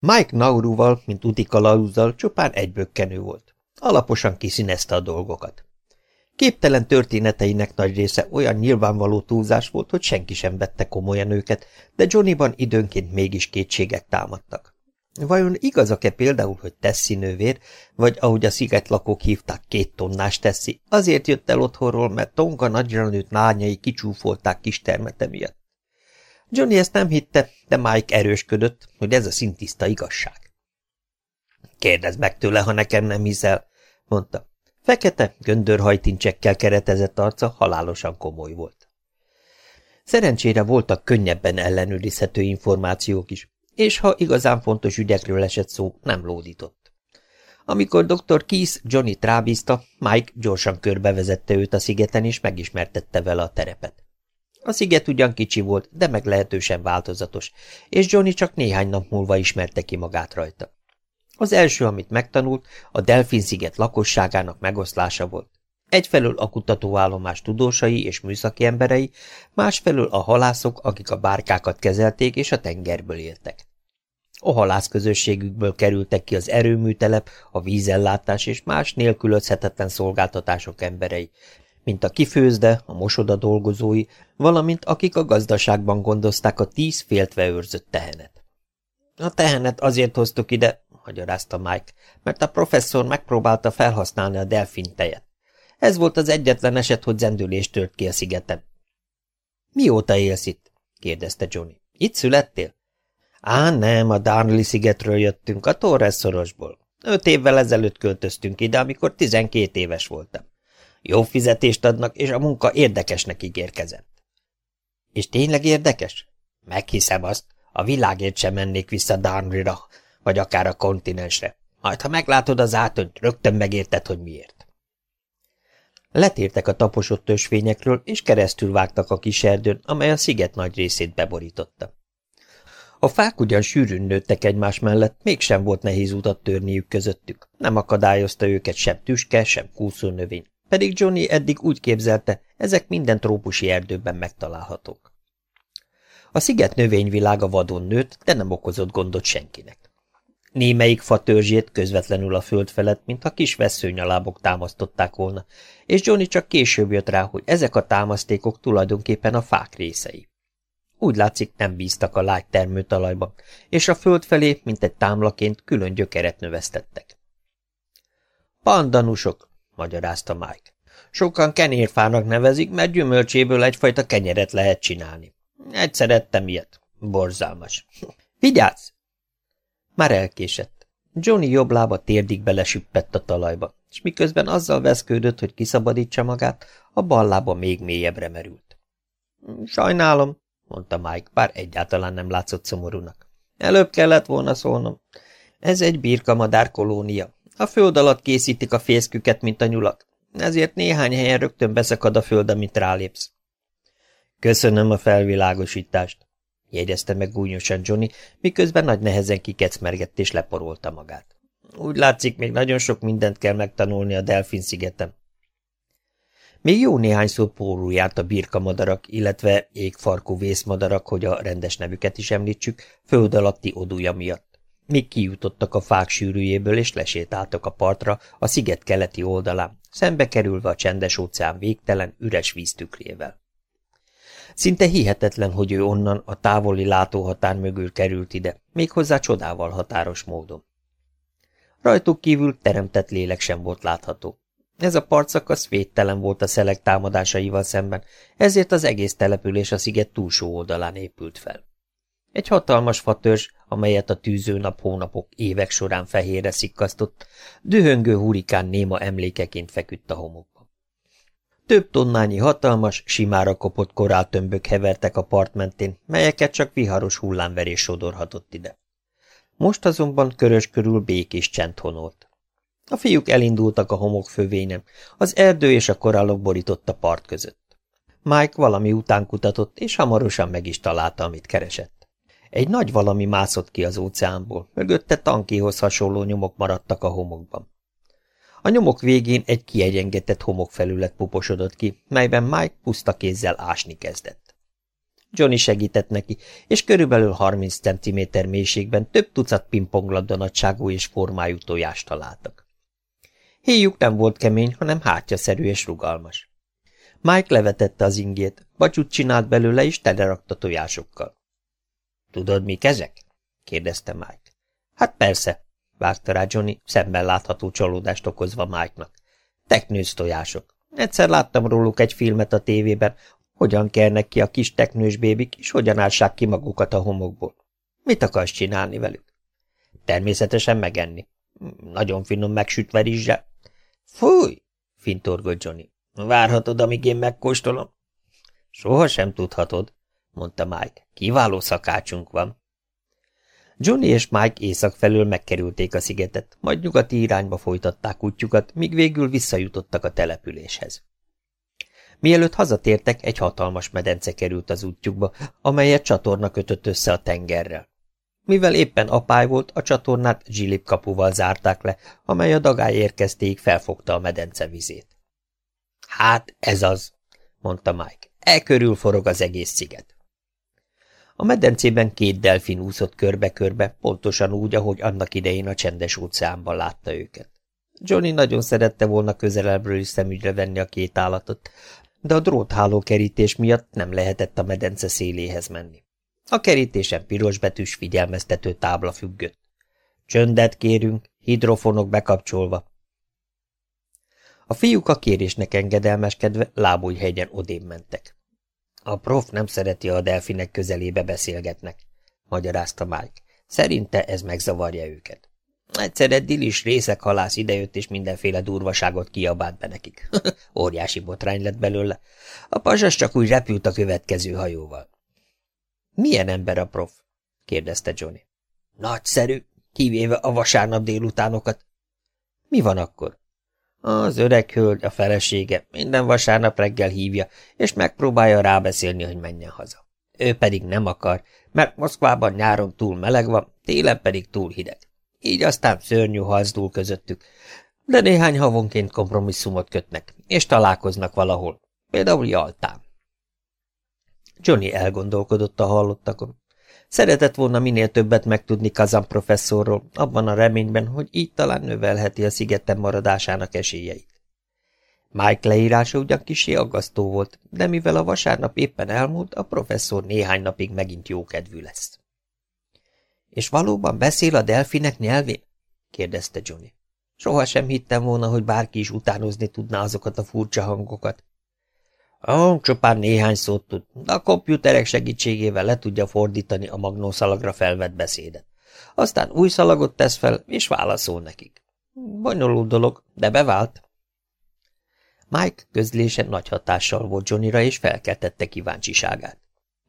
Mike Nauruval, mint utikalauzal csupán egy bökkenő volt. Alaposan kiszínezte a dolgokat. Képtelen történeteinek nagy része olyan nyilvánvaló túlzás volt, hogy senki sem vette komolyan őket, de Johnnyban időnként mégis kétségek támadtak. Vajon igazak-e például, hogy Tessi nővér, vagy ahogy a szigetlakók hívták, két tonnás Tessi, azért jött el otthonról, mert Tonga nagyra nőtt lányai kicsúfolták kis termete miatt? Johnny ezt nem hitte, de Mike erősködött, hogy ez a szintiszta igazság. Kérdezd meg tőle, ha nekem nem hiszel, mondta. Fekete, göndörhajtincsekkel keretezett arca halálosan komoly volt. Szerencsére voltak könnyebben ellenőrizhető információk is, és ha igazán fontos ügyekről esett szó, nem lódított. Amikor dr. Keith Johnny trábízta, Mike gyorsan körbevezette őt a szigeten, és megismertette vele a terepet. A sziget ugyan kicsi volt, de meglehetősen változatos, és Johnny csak néhány nap múlva ismerte ki magát rajta. Az első, amit megtanult, a Delfin-sziget lakosságának megoszlása volt. Egyfelől a kutatóállomás tudósai és műszaki emberei, másfelől a halászok, akik a bárkákat kezelték és a tengerből éltek. A halászközösségükből kerültek ki az erőműtelep, a vízellátás és más nélkülözhetetlen szolgáltatások emberei, mint a kifőzde, a mosoda dolgozói, valamint akik a gazdaságban gondozták a tíz féltve őrzött tehenet. A tehenet azért hoztuk ide, magyarázta Mike, mert a professzor megpróbálta felhasználni a delfin tejet. Ez volt az egyetlen eset, hogy zendülés tört ki a szigeten. Mióta élsz itt? kérdezte Johnny. Itt születtél? Á, nem, a Darnley szigetről jöttünk, a Torres szorosból. Öt évvel ezelőtt költöztünk ide, amikor tizenkét éves voltam. Jó fizetést adnak, és a munka érdekesnek ígérkezett. És tényleg érdekes? Meghiszem azt, a világért sem mennék vissza Darnley-ra, vagy akár a kontinensre. Majd, ha meglátod az átönt, rögtön megérted, hogy miért. Letértek a taposott ösvényekről, és keresztül vágtak a kis erdőn, amely a sziget nagy részét beborította. A fák ugyan sűrűn nőttek egymás mellett, mégsem volt nehéz utat törniük közöttük. Nem akadályozta őket sem tüske, sem növény. Pedig Johnny eddig úgy képzelte, ezek minden trópusi erdőben megtalálhatók. A sziget növényvilága vadon nőtt, de nem okozott gondot senkinek. Némelyik fa törzsét közvetlenül a föld felett, mintha kis veszőnyalábok támasztották volna, és Johnny csak később jött rá, hogy ezek a támasztékok tulajdonképpen a fák részei. Úgy látszik, nem bíztak a lágy termőtalajban, és a föld felé, mint egy támlaként, külön gyökeret növesztettek. Pandanusok, magyarázta Mike. Sokan kenérfának nevezik, mert gyümölcséből egyfajta kenyeret lehet csinálni. Egyszer ettem ilyet. Borzalmas. Vigyázz! Már elkésett. Johnny jobb lába térdig belesüppett a talajba, és miközben azzal veszkődött, hogy kiszabadítsa magát, a bal lába még mélyebbre merült. Sajnálom, mondta Mike, bár egyáltalán nem látszott szomorúnak. Előbb kellett volna szólnom. Ez egy birkamadár kolónia. A föld alatt készítik a fészküket, mint a nyulak. Ezért néhány helyen rögtön beszakad a föld, amit rálépsz. Köszönöm a felvilágosítást, jegyezte meg gúnyosan Johnny, miközben nagy nehezen kikecmergett és leporolta magát. Úgy látszik, még nagyon sok mindent kell megtanulni a Delfin szigetem. Még jó néhányszor pórul járt a birkamadarak, illetve égfarkú vészmadarak, hogy a rendes nevüket is említsük, föld alatti odúja miatt. Még kijutottak a fák sűrűjéből, és lesétáltak a partra, a sziget keleti oldalán, szembe kerülve a csendes óceán végtelen, üres víztükrével. Szinte hihetetlen, hogy ő onnan a távoli látóhatár mögül került ide, méghozzá csodával határos módon. Rajtuk kívül teremtett lélek sem volt látható. Ez a partszakasz védtelen volt a szelek támadásaival szemben, ezért az egész település a sziget túlsó oldalán épült fel. Egy hatalmas fatörzs, amelyet a tűző nap hónapok évek során fehérre szikkasztott, dühöngő hurikán néma emlékeként feküdt a homokban. Több tonnányi hatalmas, simára kopott koráltömbök hevertek a part mentén, melyeket csak viharos hullámverés sodorhatott ide. Most azonban körös körül békés csend honolt. A fiúk elindultak a homok fövényen, az erdő és a korallok borított a part között. Mike valami után kutatott, és hamarosan meg is találta, amit keresett. Egy nagy valami mászott ki az óceánból, mögötte tankihoz hasonló nyomok maradtak a homokban. A nyomok végén egy kiegyengetett homokfelület puposodott ki, melyben Mike puszta kézzel ásni kezdett. Johnny segített neki, és körülbelül 30 cm mélységben több tucat pingponglabda nagyságú és formájú tojást találtak. Héjuk nem volt kemény, hanem hátjaszerű és rugalmas. Mike levetette az ingét, bacsút csinált belőle, és telerakta tojásokkal. – Tudod, mik ezek? – kérdezte Mike. – Hát persze – vágta rá Johnny, szemben látható csalódást okozva Mike-nak. – Teknős tojások. Egyszer láttam róluk egy filmet a tévében, hogyan kernek ki a kis teknős bébik, és hogyan ássák ki magukat a homokból. Mit akarsz csinálni velük? Természetesen megenni. Nagyon finom megsütve rizsel. Fúj! fintorgott Johnny. Várhatod, amíg én megkóstolom? Soha sem tudhatod, mondta Mike. Kiváló szakácsunk van. Johnny és Mike észak felől megkerülték a szigetet, majd nyugati irányba folytatták útjukat, míg végül visszajutottak a településhez. Mielőtt hazatértek, egy hatalmas medence került az útjukba, amelyet csatorna kötött össze a tengerrel. Mivel éppen apály volt, a csatornát zsilip kapuval zárták le, amely a dagály érkeztéig felfogta a medence vizét. Hát ez az, mondta Mike. E körül forog az egész sziget. A medencében két delfin úszott körbe-körbe, pontosan úgy, ahogy annak idején a csendes óceánban látta őket. Johnny nagyon szerette volna közelebbről is szemügyre venni a két állatot, de a drótháló kerítés miatt nem lehetett a medence széléhez menni. A kerítésen pirosbetűs figyelmeztető tábla függött. Csöndet kérünk, hidrofonok bekapcsolva. A fiúk a kérésnek engedelmeskedve lábújhegyen odén mentek. A prof nem szereti, a delfinek közelébe beszélgetnek, magyarázta Mike. Szerinte ez megzavarja őket. Egy dilis részekhalász idejött, és mindenféle durvaságot kiabált be nekik. Óriási botrány lett belőle. A pasas csak úgy repült a következő hajóval. Milyen ember a prof? kérdezte Johnny. Nagyszerű, kivéve a vasárnap délutánokat. Mi van akkor? Az öreg hölgy, a felesége, minden vasárnap reggel hívja, és megpróbálja rábeszélni, hogy menjen haza. Ő pedig nem akar, mert Moszkvában nyáron túl meleg van, télen pedig túl hideg. Így aztán szörnyű harcdúl közöttük, de néhány havonként kompromisszumot kötnek, és találkoznak valahol, például Jaltán. Johnny elgondolkodott a hallottakon. Szeretett volna minél többet megtudni Kazan professzorról, abban a reményben, hogy így talán növelheti a szigeten maradásának esélyeit. Mike leírása ugyan kisé aggasztó volt, de mivel a vasárnap éppen elmúlt, a professzor néhány napig megint jókedvű lesz. – És valóban beszél a delfinek nyelvén? – kérdezte Johnny. Soha sem hittem volna, hogy bárki is utánozni tudná azokat a furcsa hangokat. Ó, csupán néhány szót tud, de a komputerek segítségével le tudja fordítani a magnószalagra felvett beszédet. Aztán új szalagot tesz fel, és válaszol nekik. Bonyolult dolog, de bevált. Mike közlése nagy hatással volt Johnnyra, és felkeltette kíváncsiságát.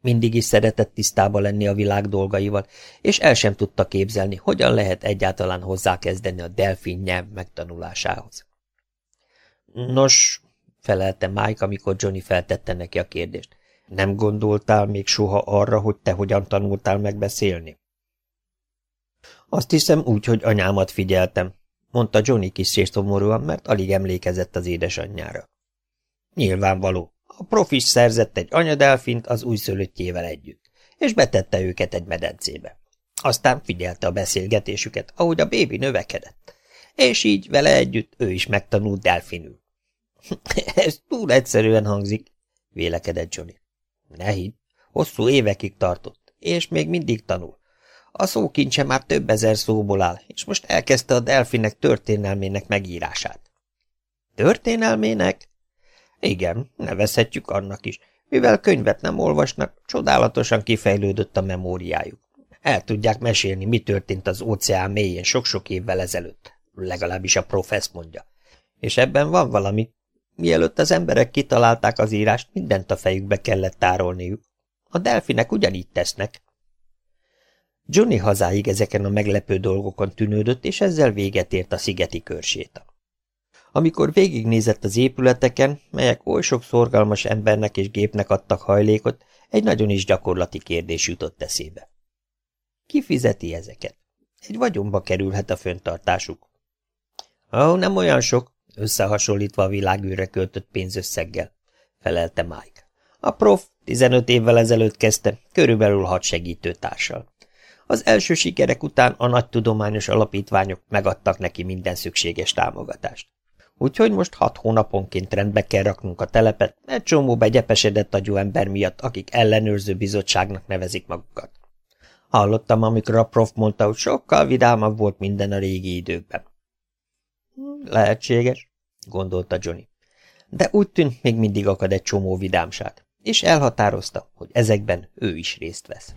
Mindig is szeretett tisztába lenni a világ dolgaival, és el sem tudta képzelni, hogyan lehet egyáltalán hozzákezdeni a delfin nyelv megtanulásához. Nos, felelte Mike, amikor Johnny feltette neki a kérdést. Nem gondoltál még soha arra, hogy te hogyan tanultál megbeszélni? Azt hiszem úgy, hogy anyámat figyeltem, mondta Johnny kis és szomorúan, mert alig emlékezett az édesanyjára. Nyilvánvaló. A profis szerzett egy anyadelfint az újszülöttjével együtt, és betette őket egy medencébe. Aztán figyelte a beszélgetésüket, ahogy a bébi növekedett, és így vele együtt ő is megtanult delfinül. Ez túl egyszerűen hangzik, vélekedett Johnny. Ne hidd, hosszú évekig tartott, és még mindig tanul. A szókincse már több ezer szóból áll, és most elkezdte a delfinek történelmének megírását. Történelmének? Igen, nevezhetjük annak is. Mivel könyvet nem olvasnak, csodálatosan kifejlődött a memóriájuk. El tudják mesélni, mi történt az óceán mélyén sok-sok évvel ezelőtt, legalábbis a profesz mondja. És ebben van valami, Mielőtt az emberek kitalálták az írást, mindent a fejükbe kellett tárolniuk. A delfinek ugyanígy tesznek. Johnny hazáig ezeken a meglepő dolgokon tűnődött, és ezzel véget ért a szigeti körséta. Amikor végignézett az épületeken, melyek oly sok szorgalmas embernek és gépnek adtak hajlékot, egy nagyon is gyakorlati kérdés jutott eszébe. Ki fizeti ezeket? Egy vagyonba kerülhet a föntartásuk. Ó, nem olyan sok, összehasonlítva a világűre költött pénzösszeggel, felelte Mike. A prof 15 évvel ezelőtt kezdte, körülbelül hat segítőtársal. Az első sikerek után a nagy tudományos alapítványok megadtak neki minden szükséges támogatást. Úgyhogy most hat hónaponként rendbe kell raknunk a telepet, egy csomó begyepesedett agyú ember miatt, akik ellenőrző bizottságnak nevezik magukat. Hallottam, amikor a prof mondta, hogy sokkal vidámabb volt minden a régi időkben. Lehetséges, gondolta Johnny. De úgy tűnt, még mindig akad egy csomó vidámság, és elhatározta, hogy ezekben ő is részt vesz.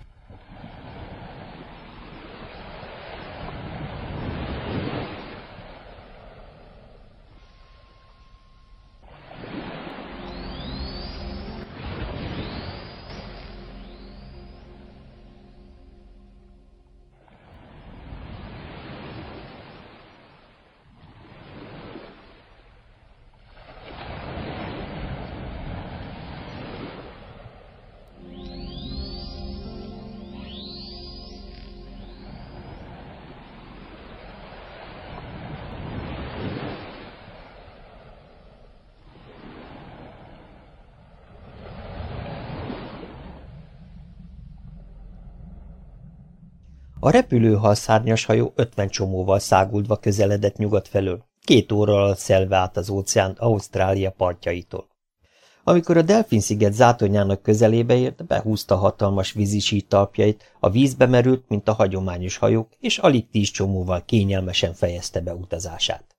A repülőhal szárnyas hajó ötven csomóval száguldva közeledett nyugat felől, két óra alatt szelve át az óceánt Ausztrália partjaitól. Amikor a Delfin-sziget zátonyának közelébe ért, behúzta hatalmas vízisít talpjait, a vízbe merült, mint a hagyományos hajók, és alig tíz csomóval kényelmesen fejezte be utazását.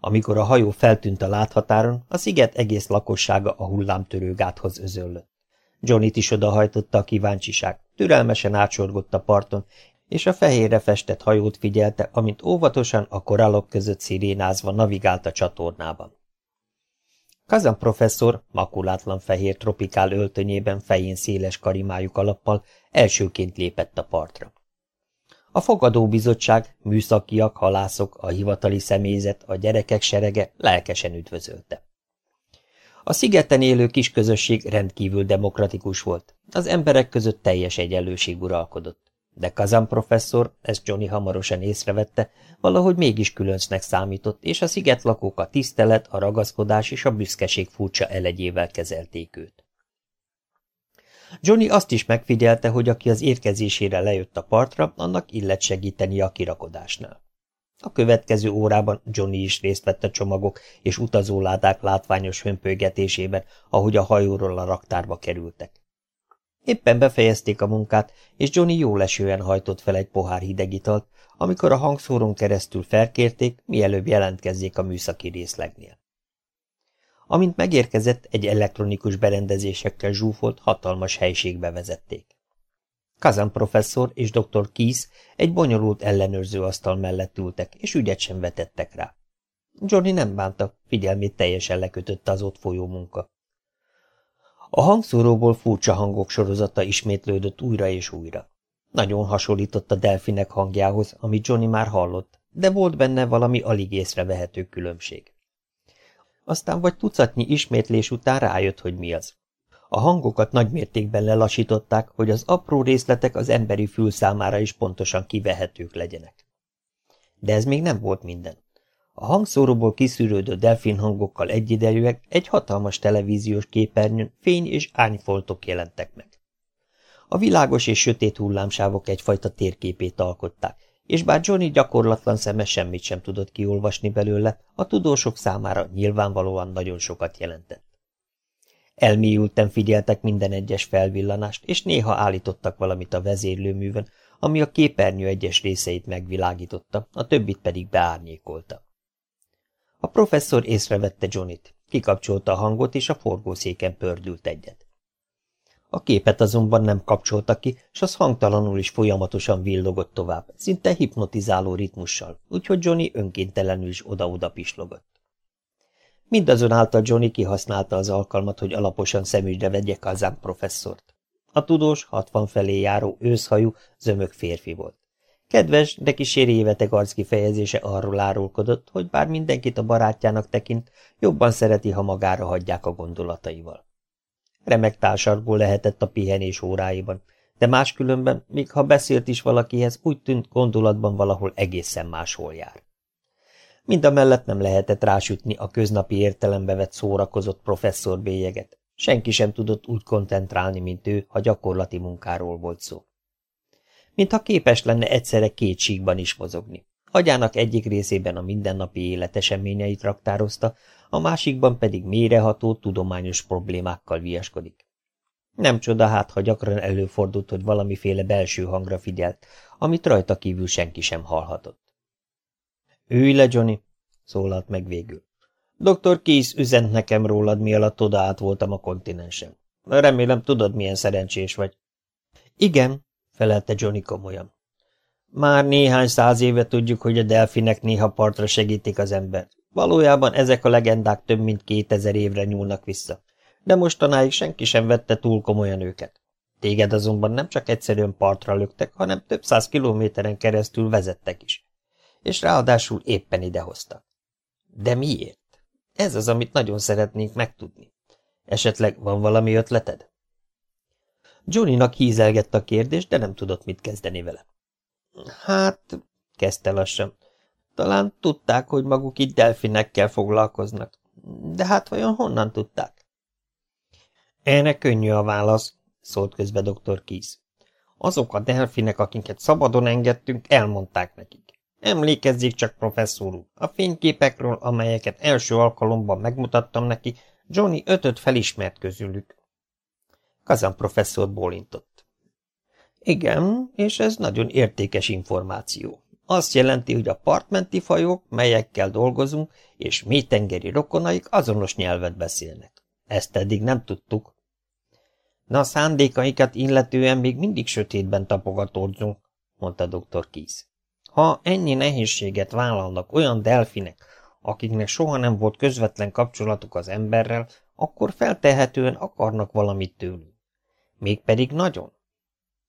Amikor a hajó feltűnt a láthatáron, a sziget egész lakossága a hullámtörő gáthoz özöllött. Johnnyt is odahajtotta a kíváncsiság, türelmesen átsorgott a parton, és a fehérre festett hajót figyelte, amint óvatosan a korallok között szirénázva navigált a csatornában. Kazan professzor, makulátlan fehér tropikál öltönyében fején széles karimájuk alappal elsőként lépett a partra. A fogadóbizottság, műszakiak, halászok, a hivatali személyzet, a gyerekek serege lelkesen üdvözölte. A szigeten élő kis közösség rendkívül demokratikus volt, az emberek között teljes egyenlőség uralkodott. De Kazan professzor, ezt Johnny hamarosan észrevette, valahogy mégis különcnek számított, és a szigetlakók a tisztelet, a ragaszkodás és a büszkeség furcsa elegyével kezelték őt. Johnny azt is megfigyelte, hogy aki az érkezésére lejött a partra, annak illet segíteni a kirakodásnál. A következő órában Johnny is részt vett a csomagok és utazóládák látványos hömpölygetésében, ahogy a hajóról a raktárba kerültek. Éppen befejezték a munkát, és Johnny jó lesően hajtott fel egy pohár hideg italt, amikor a hangszórón keresztül felkérték, mielőbb jelentkezzék a műszaki részlegnél. Amint megérkezett, egy elektronikus berendezésekkel zsúfolt, hatalmas helységbe vezették. Kazan professzor és dr. Keys egy bonyolult ellenőrző asztal mellett ültek, és ügyet sem vetettek rá. Johnny nem bánta, figyelmét teljesen lekötötte az ott folyó munka. A hangszóróból furcsa hangok sorozata ismétlődött újra és újra. Nagyon hasonlított a delfinek hangjához, amit Johnny már hallott, de volt benne valami alig észrevehető különbség. Aztán vagy tucatnyi ismétlés után rájött, hogy mi az. A hangokat nagymértékben lelassították, hogy az apró részletek az emberi fül számára is pontosan kivehetők legyenek. De ez még nem volt minden. A hangszóróból kiszűrődő delfin hangokkal egyidejűek egy hatalmas televíziós képernyőn fény és ányfoltok jelentek meg. A világos és sötét hullámsávok egyfajta térképét alkották, és bár Johnny gyakorlatlan szeme semmit sem tudott kiolvasni belőle, a tudósok számára nyilvánvalóan nagyon sokat jelentett. Elmélyülten figyeltek minden egyes felvillanást, és néha állítottak valamit a vezérlőművön, ami a képernyő egyes részeit megvilágította, a többit pedig beárnyékolta. A professzor észrevette Johnnyt, kikapcsolta a hangot, és a forgószéken pördült egyet. A képet azonban nem kapcsolta ki, s az hangtalanul is folyamatosan villogott tovább, szinte hipnotizáló ritmussal, úgyhogy Johnny önkéntelenül is oda-oda pislogott. Mindazonáltal Johnny kihasználta az alkalmat, hogy alaposan szemügyre vegye Kazán professzort. A tudós, hatvan felé járó, őszhajú, zömök férfi volt. Kedves, de kis réveteg arckifejezése arról árulkodott, hogy bár mindenkit a barátjának tekint, jobban szereti, ha magára hagyják a gondolataival. Remek társargó lehetett a pihenés óráiban, de máskülönben, míg ha beszélt is valakihez, úgy tűnt gondolatban valahol egészen máshol jár. Mind a mellett nem lehetett rásütni a köznapi értelembe vett szórakozott professzor bélyeget. Senki sem tudott úgy koncentrálni, mint ő, ha gyakorlati munkáról volt szó. Mintha képes lenne egyszerre két síkban is mozogni. Agyának egyik részében a mindennapi élet eseményeit raktározta, a másikban pedig mélyreható, tudományos problémákkal viaskodik. Nem csoda hát, ha gyakran előfordult, hogy valamiféle belső hangra figyelt, amit rajta kívül senki sem hallhatott. Ülj le, Johnny, szólalt meg végül. Dr. Keys üzent nekem rólad, mi alatt oda át voltam a kontinensen. Remélem tudod, milyen szerencsés vagy. Igen, felelte Johnny komolyan. Már néhány száz éve tudjuk, hogy a delfinek néha partra segítik az embert. Valójában ezek a legendák több mint kétezer évre nyúlnak vissza, de mostanáig senki sem vette túl komolyan őket. Téged azonban nem csak egyszerűen partra löktek, hanem több száz kilométeren keresztül vezettek is. És ráadásul éppen idehoztak. De miért? Ez az, amit nagyon szeretnénk megtudni. Esetleg van valami ötleted? Johnnynak hízelgett a kérdés, de nem tudott mit kezdeni vele. Hát, kezdte lassan, talán tudták, hogy maguk itt delfinekkel foglalkoznak. De hát vajon honnan tudták? Erre könnyű a válasz, szólt közbe dr. Keys. Azok a delfinek, akiket szabadon engedtünk, elmondták nekik. Emlékezzék csak, professzor úr, a fényképekről, amelyeket első alkalomban megmutattam neki, Johnny ötöt felismert közülük. Kazan professzor bólintott. Igen, és ez nagyon értékes információ. Azt jelenti, hogy a partmenti fajok, melyekkel dolgozunk, és mélytengeri rokonaik azonos nyelvet beszélnek. Ezt eddig nem tudtuk. Na, szándékaikat illetően még mindig sötétben tapogatódzunk, mondta dr. Keys. Ha ennyi nehézséget vállalnak olyan delfinek, akiknek soha nem volt közvetlen kapcsolatuk az emberrel, akkor feltehetően akarnak valamit tőlünk. Mégpedig nagyon.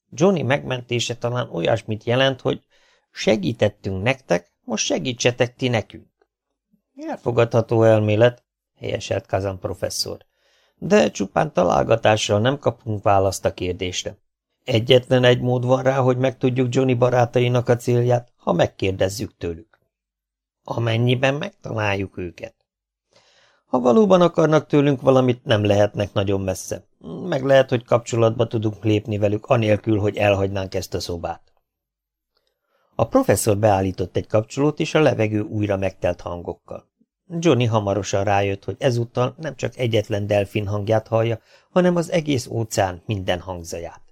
Johnny megmentése talán olyasmit jelent, hogy segítettünk nektek, most segítsetek ti nekünk. Elfogadható elmélet, helyeselt Kazan professzor, de csupán találgatással nem kapunk választ a kérdésre. Egyetlen egy mód van rá, hogy megtudjuk Johnny barátainak a célját, ha megkérdezzük tőlük. Amennyiben megtaláljuk őket. Ha valóban akarnak tőlünk valamit, nem lehetnek nagyon messze. Meg lehet, hogy kapcsolatba tudunk lépni velük, anélkül, hogy elhagynánk ezt a szobát. A professzor beállított egy kapcsolót, és a levegő újra megtelt hangokkal. Johnny hamarosan rájött, hogy ezúttal nem csak egyetlen delfin hangját hallja, hanem az egész óceán minden hangzaját.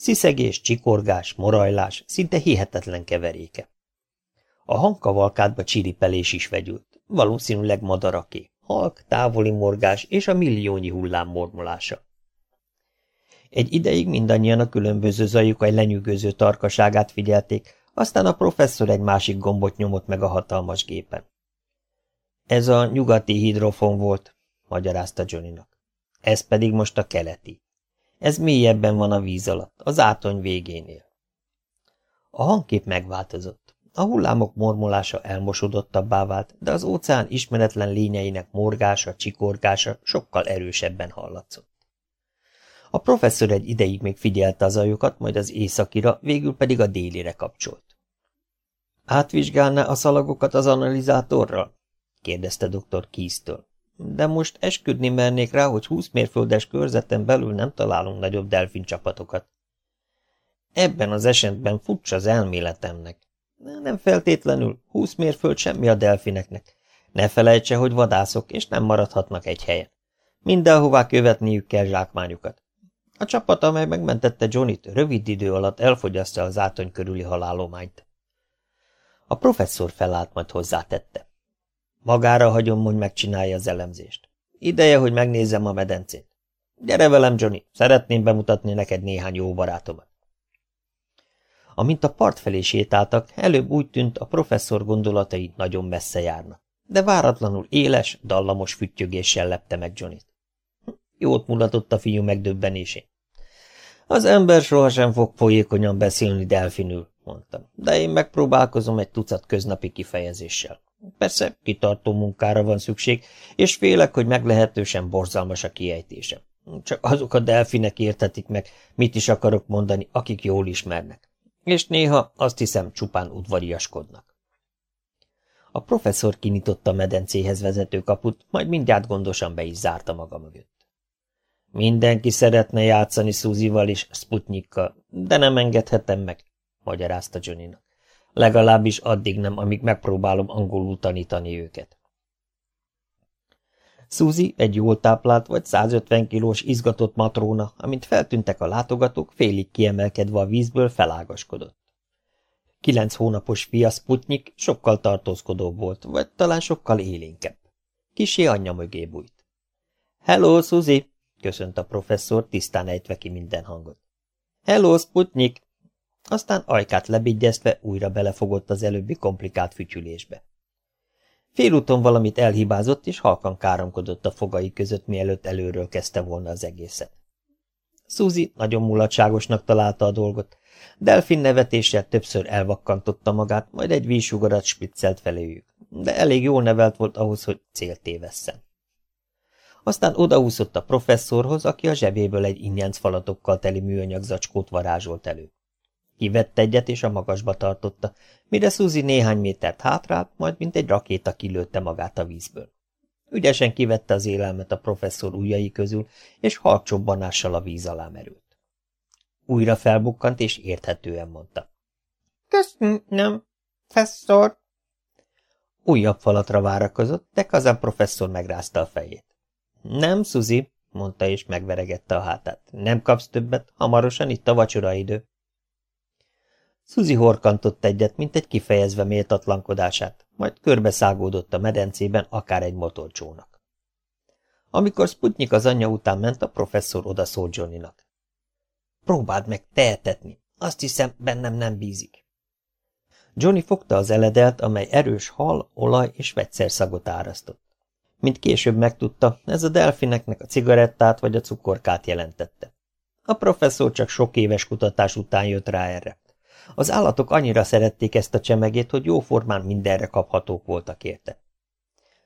Sziszegés, csikorgás, morajlás, szinte hihetetlen keveréke. A hangkavalkádba csiripelés is vegyült, valószínűleg madaraké, halk, távoli morgás és a milliónyi hullám mormolása. Egy ideig mindannyian a különböző zajukai lenyűgöző tarkaságát figyelték, aztán a professzor egy másik gombot nyomott meg a hatalmas gépen. Ez a nyugati hidrofon volt, magyarázta Johnnynak. Ez pedig most a keleti. Ez mélyebben van a víz alatt, az átony végénél. A hangkép megváltozott. A hullámok mormolása elmosodottabbá vált, de az óceán ismeretlen lényeinek morgása, csikorgása sokkal erősebben hallatszott. A professzor egy ideig még figyelte az ajokat, majd az északira, végül pedig a délire kapcsolt. Átvizsgálná a szalagokat az analizátorral? kérdezte dr. Keys-től de most esküdni mernék rá, hogy húsz mérföldes körzeten belül nem találunk nagyobb delfin csapatokat. Ebben az esetben furcsa az elméletemnek. Nem feltétlenül, húsz mérföld semmi a delfineknek. Ne felejtse, hogy vadászok, és nem maradhatnak egy helyen. Mindenhová követniük kell zsákmányukat. A csapat, amely megmentette Johnnyt, rövid idő alatt elfogyasztja az átony körüli halálományt. A professzor felállt, majd hozzátette. Magára hagyom, hogy megcsinálja az elemzést. Ideje, hogy megnézzem a medencét. Gyere velem, Johnny, szeretném bemutatni neked néhány jó barátomat. Amint a part felé sétáltak, előbb úgy tűnt, a professzor gondolatai nagyon messze járnak, de váratlanul éles, dallamos füttyögéssel lepte meg Johnnyt. Jót mulatott a fiú megdöbbenésén. Az ember sohasem fog folyékonyan beszélni delfinül, mondtam, de én megpróbálkozom egy tucat köznapi kifejezéssel. Persze kitartó munkára van szükség, és félek, hogy meglehetősen borzalmas a kiejtésem. Csak azok a delfinek értetik meg, mit is akarok mondani, akik jól ismernek. És néha azt hiszem csupán udvariaskodnak. A professzor kinyitotta a medencéhez vezető kaput, majd mindjárt gondosan be is zárta maga mögött. Mindenki szeretne játszani Suzival és Sputnikkal, de nem engedhetem meg, magyarázta Johnnynak. Legalábbis addig nem, amíg megpróbálom angolul tanítani őket. Suzy egy jól táplált vagy 150 kilós izgatott matróna, amint feltűntek a látogatók, félig kiemelkedve a vízből felágaskodott. Kilenc hónapos fia Sputnik sokkal tartózkodóbb volt, vagy talán sokkal élénkebb. Kisé anyja mögé bújt. – Hello, Suzy! – köszönt a professzor, tisztán ejtve ki minden hangot. – Hello, Sputnik! Aztán ajkát lebigyeztve újra belefogott az előbbi komplikált fütyülésbe. Félúton valamit elhibázott, és halkan káromkodott a fogai között, mielőtt előről kezdte volna az egészet. Suzy nagyon mulatságosnak találta a dolgot. Delfin nevetéssel többször elvakkantotta magát, majd egy vízsugarat spiccelt feléjük, de elég jól nevelt volt ahhoz, hogy célt tévesszen. Aztán odaúszott a professzorhoz, aki a zsebéből egy ingyenc falatokkal teli műanyag zacskót varázsolt elő. Kivett egyet, és a magasba tartotta, mire Suzy néhány métert hátrált, majd mint egy rakéta kilőtte magát a vízből. Ügyesen kivette az élelmet a professzor ujjai közül, és halkcsobbanással a víz alá merült. Újra felbukkant, és érthetően mondta. Köszönöm, professzor. Újabb falatra várakozott, de Kazan professzor megrázta a fejét. Nem, Suzy, mondta, és megveregette a hátát. Nem kapsz többet, hamarosan itt a vacsora idő. Szuzi horkantott egyet, mint egy kifejezve méltatlankodását, majd körbeszágódott a medencében akár egy motorcsónak. Amikor Sputnik az anyja után ment, a professzor odaszólt Johnnynak. Próbáld meg tehetetni, azt hiszem, bennem nem bízik. Johnny fogta az eledelt, amely erős hal, olaj és vegyszerszagot árasztott. Mint később megtudta, ez a delfineknek a cigarettát vagy a cukorkát jelentette. A professzor csak sok éves kutatás után jött rá erre. Az állatok annyira szerették ezt a csemegét, hogy jóformán mindenre kaphatók voltak érte.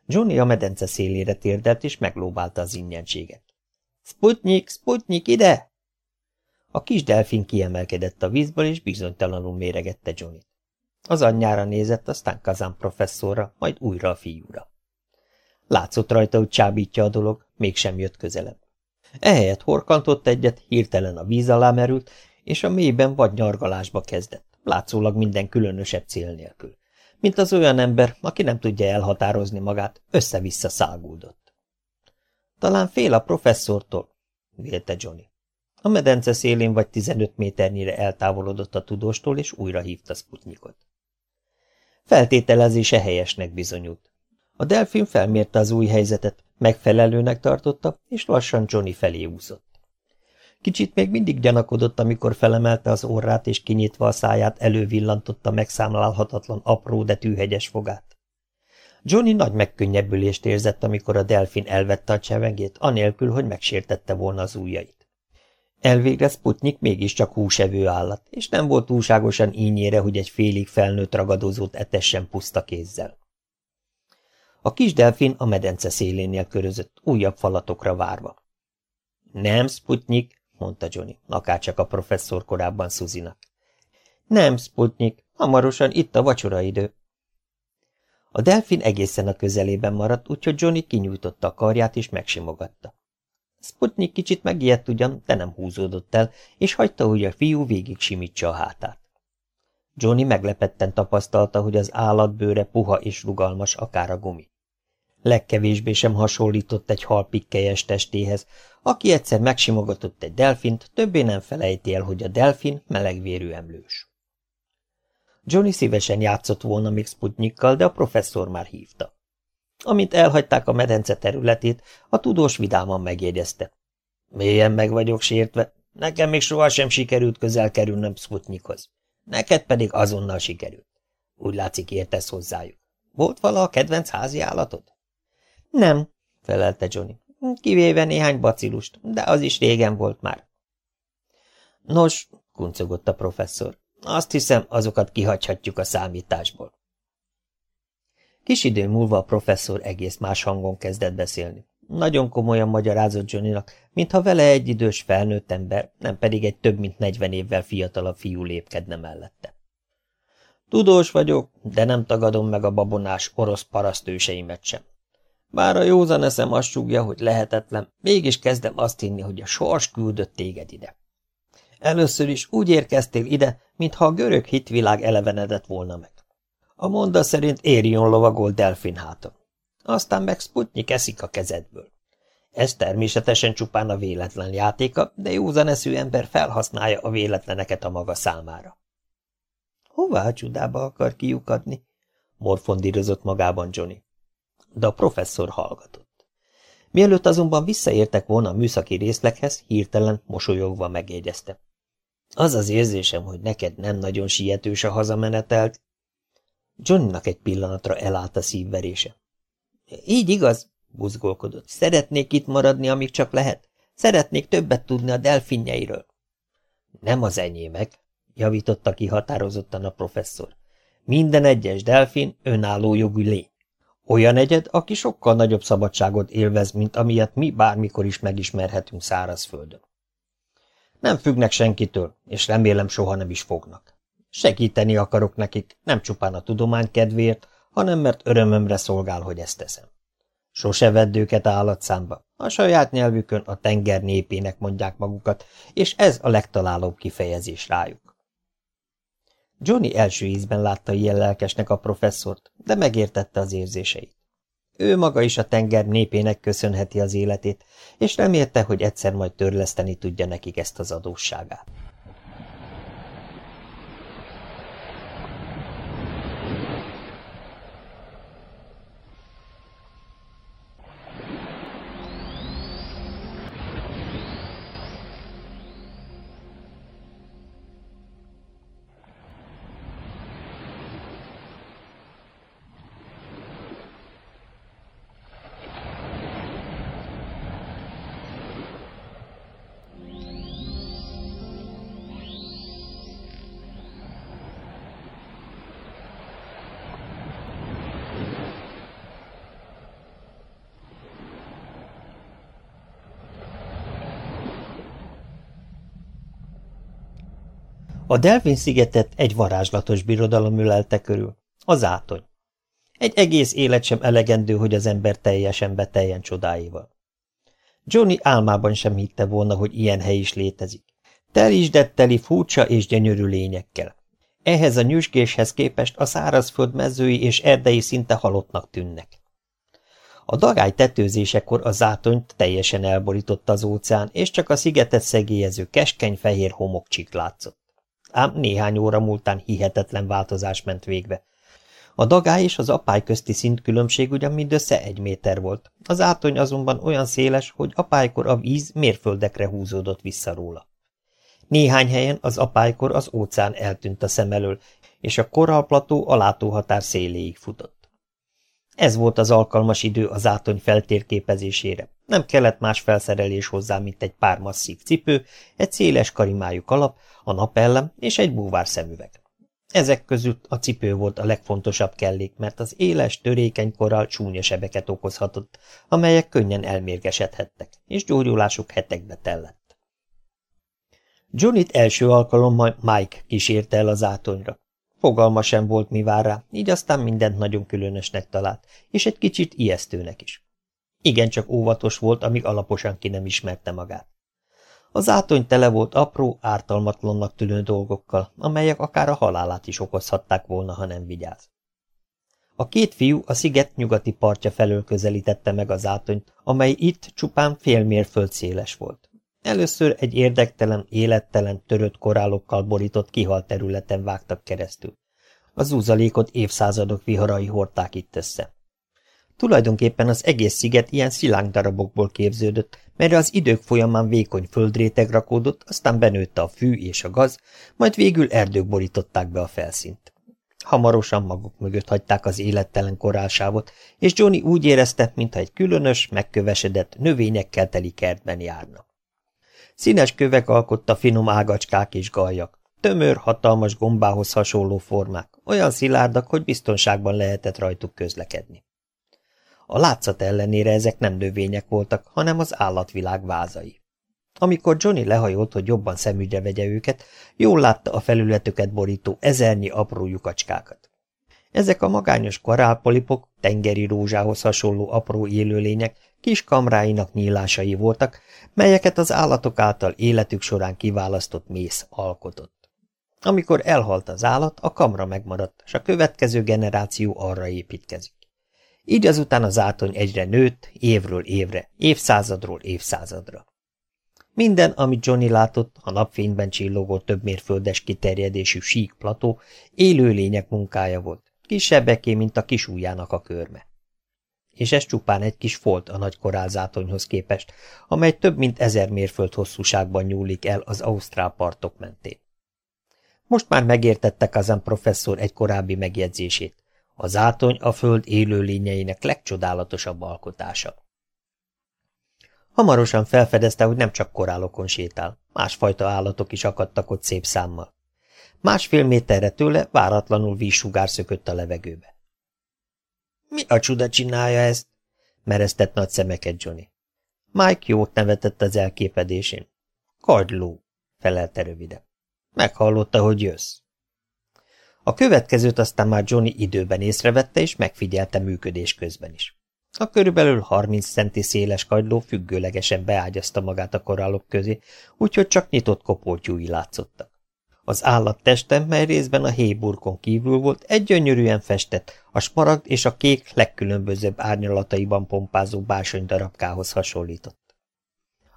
Johnny a medence szélére térdelt, és meglóbálta az ingyenséget. – Sputnik, Sputnik, ide! A kis delfin kiemelkedett a vízből, és bizonytalanul méregette Johnny-t. Az anyjára nézett, aztán Kazán professzorra, majd újra a fiúra. Látszott rajta, hogy csábítja a dolog, mégsem jött közelebb. Ehelyett horkantott egyet, hirtelen a víz alá merült, és a mélyben vagy nyargalásba kezdett, látszólag minden különösebb cél nélkül. Mint az olyan ember, aki nem tudja elhatározni magát, össze-vissza száguldott. Talán fél a professzortól, vélte Johnny. A medence szélén vagy 15 méternyire eltávolodott a tudóstól, és újra hívta Sputnikot. Feltételezése helyesnek bizonyult. A delfin felmérte az új helyzetet, megfelelőnek tartotta, és lassan Johnny felé úszott. Kicsit még mindig gyanakodott, amikor felemelte az orrát, és kinyitva a száját elővillantotta megszámlálhatatlan apró, de tűhegyes fogát. Johnny nagy megkönnyebbülést érzett, amikor a delfin elvette a csevegét, anélkül, hogy megsértette volna az ujjait. Elvégre Sputnik mégiscsak húsevő állat, és nem volt túlságosan ínyére, hogy egy félig felnőtt ragadozót etessen puszta kézzel. A kis delfin a medence szélénél körözött, újabb falatokra várva. Nem, Sputnik, mondta Johnny, akárcsak a professzor korábban Szuzinak. Nem, Sputnik, hamarosan itt a vacsoraidő. A delfin egészen a közelében maradt, úgyhogy Johnny kinyújtotta a karját és megsimogatta. Sputnik kicsit megijedt ugyan, de nem húzódott el, és hagyta, hogy a fiú végig simítsa a hátát. Johnny meglepetten tapasztalta, hogy az állatbőre puha és rugalmas, akár a gumi. Legkevésbé sem hasonlított egy hal pikkelyes testéhez, aki egyszer megsimogatott egy delfint, többé nem felejti el, hogy a delfin melegvérű emlős. Johnny szívesen játszott volna még Sputnikkal, de a professzor már hívta. Amint elhagyták a medence területét, a tudós vidáman megjegyezte. Mélyen meg vagyok sértve, nekem még sohasem sikerült közel kerülnöm Sputnikhoz. Neked pedig azonnal sikerült. Úgy látszik értesz hozzájuk. Volt vala a kedvenc házi állatod? Nem, felelte Johnny. Kivéve néhány bacilust, de az is régen volt már. Nos, kuncogott a professzor, azt hiszem, azokat kihagyhatjuk a számításból. Kis idő múlva a professzor egész más hangon kezdett beszélni. Nagyon komolyan magyarázott Johnnynak, mintha vele egy idős felnőtt ember, nem pedig egy több mint negyven évvel fiatalabb fiú lépkedne mellette. Tudós vagyok, de nem tagadom meg a babonás orosz parasztőseimet sem. Bár a józan eszem azt súgja, hogy lehetetlen, mégis kezdem azt hinni, hogy a sors küldött téged ide. Először is úgy érkeztél ide, mintha a görög hitvilág elevenedett volna meg. A monda szerint Érion lovagol Delfin háton. Aztán meg Sputnik eszik a kezedből. Ez természetesen csupán a véletlen játéka, de józan eszű ember felhasználja a véletleneket a maga számára. Hová a csudába akar kiukadni? morfondírozott magában Johnny. De a professzor hallgatott. Mielőtt azonban visszaértek volna a műszaki részleghez, hirtelen, mosolyogva megjegyezte. Az az érzésem, hogy neked nem nagyon sietős a hazamenetelt. Johnnynak egy pillanatra elállt a szívverése. Így igaz, buzgolkodott. Szeretnék itt maradni, amíg csak lehet. Szeretnék többet tudni a delfinjeiről. Nem az enyémek, javította ki határozottan a professzor. Minden egyes delfin önálló jogú lény. Olyan egyed, aki sokkal nagyobb szabadságot élvez, mint amilyet mi bármikor is megismerhetünk szárazföldön. Nem függnek senkitől, és remélem soha nem is fognak. Segíteni akarok nekik, nem csupán a tudomány kedvéért, hanem mert örömömre szolgál, hogy ezt teszem. Sose vedd őket állatszámba. A saját nyelvükön a tenger népének mondják magukat, és ez a legtalálóbb kifejezés rájuk. Johnny első ízben látta ilyen lelkesnek a professzort, de megértette az érzéseit. Ő maga is a tenger népének köszönheti az életét, és remélte, hogy egyszer majd törleszteni tudja nekik ezt az adósságát. A Delvin szigetet egy varázslatos birodalom ülelte körül, az átony. Egy egész élet sem elegendő, hogy az ember teljesen beteljen csodáival. Johnny álmában sem hitte volna, hogy ilyen hely is létezik. Telisdetteli furcsa és gyönyörű lényekkel. Ehhez a nyüzsgéshez képest a szárazföld mezői és erdei szinte halottnak tűnnek. A dagály tetőzésekor a zátonyt teljesen elborította az óceán, és csak a szigetet szegélyező keskeny fehér homokcsik látszott ám néhány óra múltán hihetetlen változás ment végbe. A dagály és az apály közti szintkülönbség ugyan mindössze egy méter volt, az átony azonban olyan széles, hogy apálykor a víz mérföldekre húzódott vissza róla. Néhány helyen az apálykor az óceán eltűnt a szem elől, és a korallplató a látóhatár széléig futott. Ez volt az alkalmas idő az átony feltérképezésére. Nem kellett más felszerelés hozzá, mint egy pár masszív cipő, egy széles karimájú kalap, a napellem és egy búvár szemüveg. Ezek között a cipő volt a legfontosabb kellék, mert az éles, törékeny korral csúnya sebeket okozhatott, amelyek könnyen elmérgesedhettek, és gyógyulásuk hetekbe tellett. Johnnyt első alkalommal Mike kísérte el az átonyra. Fogalma sem volt, mi vár rá, így aztán mindent nagyon különösnek talált, és egy kicsit ijesztőnek is. Igen, csak óvatos volt, amíg alaposan ki nem ismerte magát. Az átony tele volt apró, ártalmatlannak tűnő dolgokkal, amelyek akár a halálát is okozhatták volna, ha nem vigyáz. A két fiú a sziget nyugati partja felől közelítette meg az átonyt, amely itt csupán fél mérföld széles volt. Először egy érdektelen, élettelen, törött korálokkal borított kihalt területen vágtak keresztül. Az zúzalékot évszázadok viharai hordták itt össze. Tulajdonképpen az egész sziget ilyen szilánk darabokból képződött, mert az idők folyamán vékony földréteg rakódott, aztán benőtte a fű és a gaz, majd végül erdők borították be a felszínt. Hamarosan maguk mögött hagyták az élettelen korálsávot, és Johnny úgy érezte, mintha egy különös, megkövesedett, növényekkel teli kertben járna. Színes kövek alkotta finom ágacskák és gajak, tömör, hatalmas gombához hasonló formák, olyan szilárdak, hogy biztonságban lehetett rajtuk közlekedni. A látszat ellenére ezek nem növények voltak, hanem az állatvilág vázai. Amikor Johnny lehajolt, hogy jobban szemügyre vegye őket, jól látta a felületöket borító ezernyi apró lyukacskákat. Ezek a magányos korálpolipok, tengeri rózsához hasonló apró élőlények kis kamráinak nyílásai voltak, melyeket az állatok által életük során kiválasztott mész alkotott. Amikor elhalt az állat, a kamra megmaradt, és a következő generáció arra építkezik. Így azután az átony egyre nőtt, évről évre, évszázadról évszázadra. Minden, amit Johnny látott, a napfényben csillogó több mérföldes kiterjedésű sík plató, élő lények munkája volt, kisebbeké, mint a kis ujjának a körme. És ez csupán egy kis folt a nagy korálzátonyhoz képest, amely több mint ezer mérföld hosszúságban nyúlik el az ausztrál partok mentén. Most már megértettek azon professzor egy korábbi megjegyzését. Az átony a föld élőlényeinek legcsodálatosabb alkotása. Hamarosan felfedezte, hogy nem csak korálokon sétál, másfajta állatok is akadtak ott szép számmal. Másfél méterre tőle váratlanul vízsugár szökött a levegőbe. – Mi a csuda csinálja ezt? – mereztett nagy szemeket Johnny. Mike jót nevetett az elképedésén. – Kagyló – felelte röviden. – Meghallotta, hogy jössz. A következőt aztán már Johnny időben észrevette, és megfigyelte működés közben is. A körülbelül 30 centi széles kagyló függőlegesen beágyazta magát a korallok közé, úgyhogy csak nyitott kopoltyúi látszottak. Az állat teste, mely részben a héburkon kívül volt, egy gyönyörűen festett, a smaragd és a kék legkülönbözőbb árnyalataiban pompázó bársony darabkához hasonlított.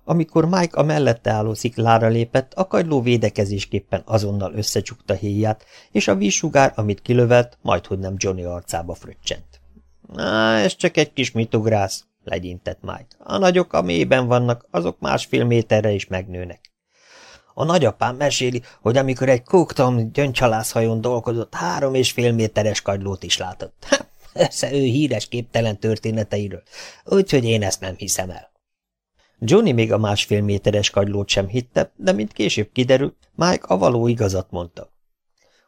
Amikor Mike a mellette álló sziklára lépett, a kagyló védekezésképpen azonnal összecsukta héját, és a vízsugár, amit kilövelt, majdhogy nem Johnny arcába fröccsent. Á, ez csak egy kis mitugrász, legyintett Mike. A nagyok a mélyben vannak, azok másfél méterre is megnőnek. A nagyapám meséli, hogy amikor egy kóktam gyöncsalászhajón dolgozott, három és fél méteres kagylót is látott. Ha, persze ő híres képtelen történeteiről, úgyhogy én ezt nem hiszem el. Johnny még a másfél méteres kagylót sem hitte, de mint később kiderült, Mike a való igazat mondta.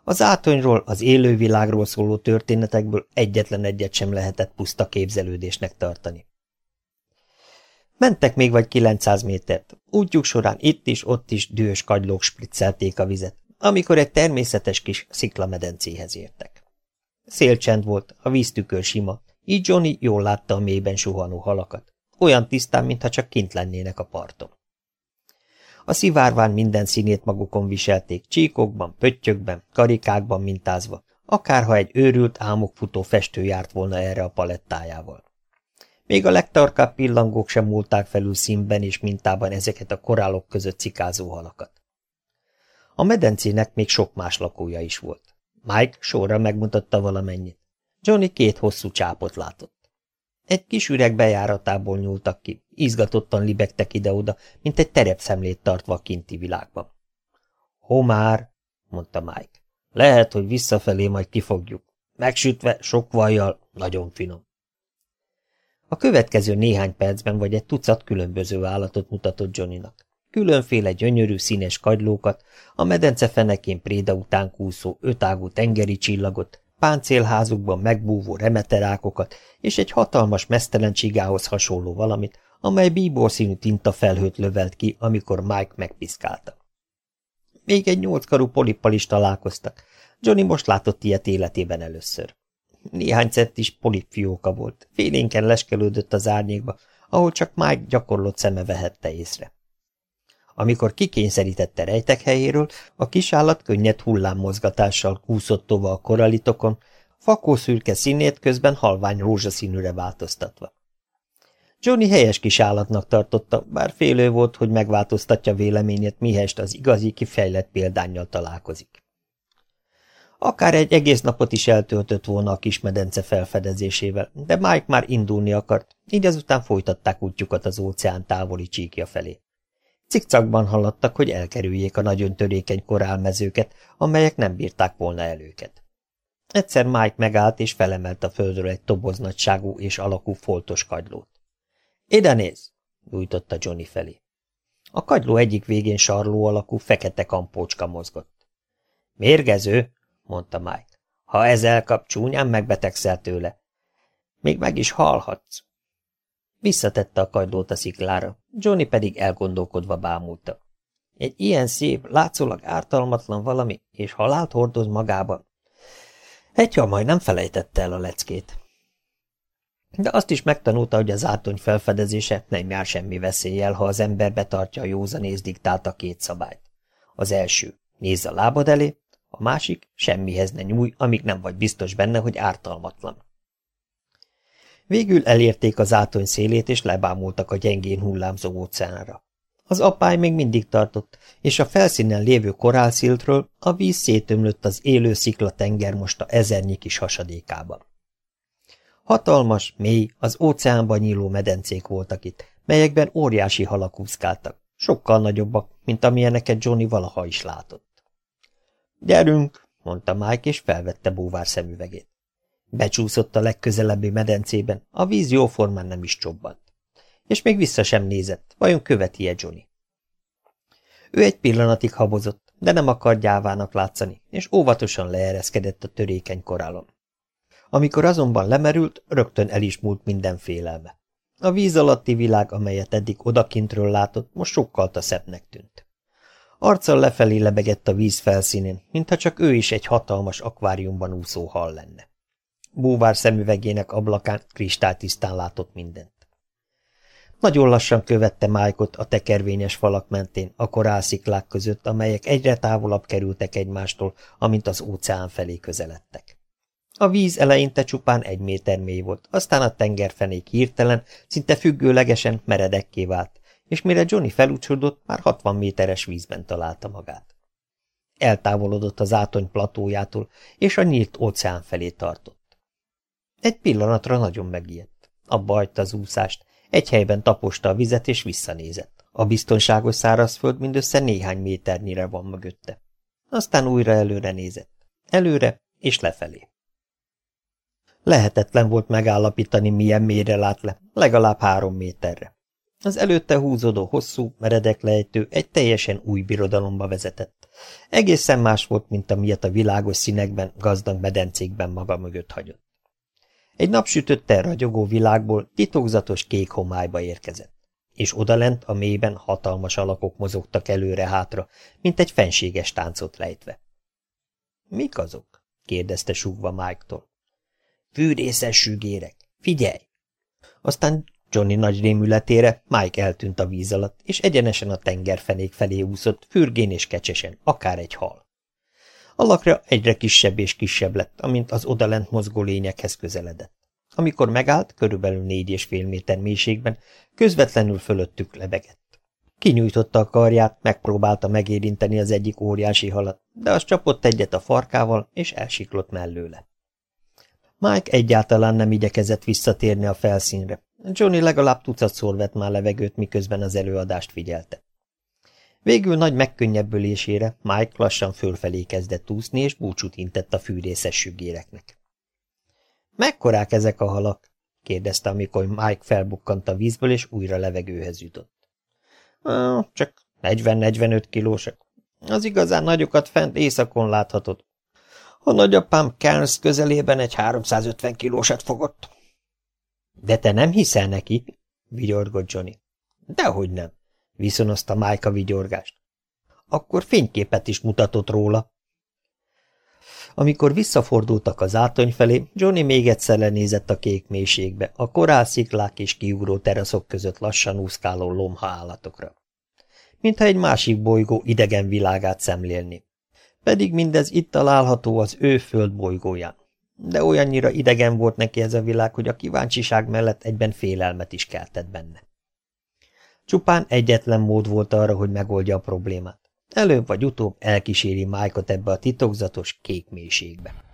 Az átonyról, az élővilágról szóló történetekből egyetlen egyet sem lehetett puszta képzelődésnek tartani. Mentek még vagy 900 métert. Útjuk során itt is, ott is dühös kagylók spriccelték a vizet, amikor egy természetes kis sziklamedencéhez értek. Szélcsend volt, a víztükör sima, így Johnny jól látta a mélyben suhanó halakat. Olyan tisztán, mintha csak kint lennének a parton. A szivárván minden színét magukon viselték, csíkokban, pöttyökben, karikákban mintázva, akárha egy őrült, álmokfutó festő járt volna erre a palettájával. Még a legtarkább pillangók sem múlták felül színben és mintában ezeket a korálok között cikázó halakat. A medencének még sok más lakója is volt. Mike sorra megmutatta valamennyit. Johnny két hosszú csápot látott. Egy kis üreg bejáratából nyúltak ki, izgatottan libegtek ide-oda, mint egy terepszemlét tartva a kinti világban. Homár, mondta Mike. Lehet, hogy visszafelé majd kifogjuk. Megsütve, sok vajjal, nagyon finom. A következő néhány percben vagy egy tucat különböző állatot mutatott Johnnynak. Különféle gyönyörű színes kagylókat, a medence fenekén préda után kúszó ötágú tengeri csillagot, páncélházukban megbúvó remeterákokat és egy hatalmas mesztelen csigához hasonló valamit, amely bíborszínű tinta felhőt lövelt ki, amikor Mike megpiszkálta. Még egy nyolckarú polippal is találkoztak. Johnny most látott ilyet életében először. Néhány centis polipfióka volt, félénken leskelődött az árnyékba, ahol csak Mike gyakorlott szeme vehette észre. Amikor kikényszerítette rejtek helyéről, a kisállat könnyed hullámmozgatással kúszott tova a koralitokon, fakószürke színét közben halvány rózsaszínűre változtatva. Johnny helyes kisállatnak tartotta, bár félő volt, hogy megváltoztatja véleményét, mihest az igazi kifejlett példányjal találkozik. Akár egy egész napot is eltöltött volna a kismedence felfedezésével, de Mike már indulni akart, így azután folytatták útjukat az óceán távoli csíkja felé. Cikcakban haladtak, hogy elkerüljék a nagyon törékeny korálmezőket, amelyek nem bírták volna el őket. Egyszer Mike megállt és felemelt a földről egy toboznagyságú és alakú foltos kagylót. – Ide néz! – nyújtotta Johnny felé. A kagyló egyik végén sarló alakú fekete kampócska mozgott. – Mérgező! – mondta Mike. – Ha ezzel kap, csúnyán megbetegszel tőle. Még meg is halhatsz. Visszatette a kagylót a sziklára, Johnny pedig elgondolkodva bámulta. Egy ilyen szép, látszólag ártalmatlan valami, és halált hordoz magában. Hegyha majdnem felejtette el a leckét. De azt is megtanulta, hogy az átony felfedezése nem jár semmi veszéllyel, ha az ember betartja a józanész diktálta két szabályt. Az első, nézz a lábad elé, a másik, semmihez ne nyúj, amíg nem vagy biztos benne, hogy ártalmatlan. Végül elérték az átony szélét, és lebámultak a gyengén hullámzó óceánra. Az apály még mindig tartott, és a felszínen lévő korálsziltről a víz szétömlött az élő szikla tengermosta ezernyi kis hasadékában. Hatalmas, mély, az óceánban nyíló medencék voltak itt, melyekben óriási halak úszkáltak, sokkal nagyobbak, mint amilyeneket Johnny valaha is látott. Gyerünk, mondta Mike, és felvette búvár szemüvegét. Becsúszott a legközelebbi medencében, a víz jóformán nem is csobbant. És még vissza sem nézett, vajon követi-e Johnny. Ő egy pillanatig habozott, de nem akart gyávának látszani, és óvatosan leereszkedett a törékeny korálon. Amikor azonban lemerült, rögtön el is múlt minden félelme. A víz alatti világ, amelyet eddig odakintről látott, most sokkal szebbnek tűnt. Arccal lefelé lebegett a víz felszínén, mintha csak ő is egy hatalmas akváriumban úszó hal lenne. Búvár szemüvegének ablakán kristálytisztán látott mindent. Nagyon lassan követte Májkot a tekervényes falak mentén, a korálsziklák között, amelyek egyre távolabb kerültek egymástól, amint az óceán felé közeledtek. A víz eleinte csupán egy méter mély volt, aztán a tengerfenék hirtelen, szinte függőlegesen meredekké vált, és mire Johnny felúcsodott, már 60 méteres vízben találta magát. Eltávolodott az átony platójától, és a nyílt óceán felé tartott. Egy pillanatra nagyon megijedt. Abba hagyta az úszást, egy helyben taposta a vizet, és visszanézett. A biztonságos szárazföld mindössze néhány méternyire van mögötte. Aztán újra előre nézett. Előre és lefelé. Lehetetlen volt megállapítani, milyen mélyre lát le, legalább három méterre. Az előtte húzódó hosszú, meredek lejtő egy teljesen új birodalomba vezetett. Egészen más volt, mint amilyet a világos színekben, gazdag medencékben maga mögött hagyott. Egy napsütötte ragyogó világból titokzatos kék homályba érkezett, és odalent a mélyben hatalmas alakok mozogtak előre-hátra, mint egy fenséges táncot lejtve. – Mik azok? – kérdezte súgva Mike-tól. – Fűrészes sügérek. Figyelj! Aztán Johnny nagy rémületére Mike eltűnt a víz alatt, és egyenesen a tengerfenék felé úszott, fürgén és kecsesen, akár egy hal. Alakra egyre kisebb és kisebb lett, amint az odalent mozgó lényekhez közeledett. Amikor megállt, körülbelül négy és fél méter mélységben, közvetlenül fölöttük lebegett. Kinyújtotta a karját, megpróbálta megérinteni az egyik óriási halat, de az csapott egyet a farkával, és elsiklott mellőle. Mike egyáltalán nem igyekezett visszatérni a felszínre. Johnny legalább tucatszor vett már levegőt, miközben az előadást figyelte. Végül nagy megkönnyebbülésére Mike lassan fölfelé kezdett úszni, és búcsút intett a fűrészes sügéreknek. – Mekkorák ezek a halak? – kérdezte, amikor Mike felbukkant a vízből, és újra levegőhez jutott. – Csak 40-45 kilósak. Az igazán nagyokat fent éjszakon láthatod. A nagyapám Cairns közelében egy 350 kilósat fogott. – De te nem hiszel neki? – vigyorgott Johnny. – Dehogy nem viszonozta Májka vigyorgást. Akkor fényképet is mutatott róla. Amikor visszafordultak az átony felé, Johnny még egyszer lenézett a kék mélységbe, a korálsziklák és kiugró teraszok között lassan úszkáló lomha állatokra. Mintha egy másik bolygó idegen világát szemlélni. Pedig mindez itt található az ő földbolygóján. De olyannyira idegen volt neki ez a világ, hogy a kíváncsiság mellett egyben félelmet is keltett benne. Csupán egyetlen mód volt arra, hogy megoldja a problémát. Előbb vagy utóbb elkíséri Mike-ot ebbe a titokzatos kék mélységbe.